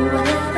whatever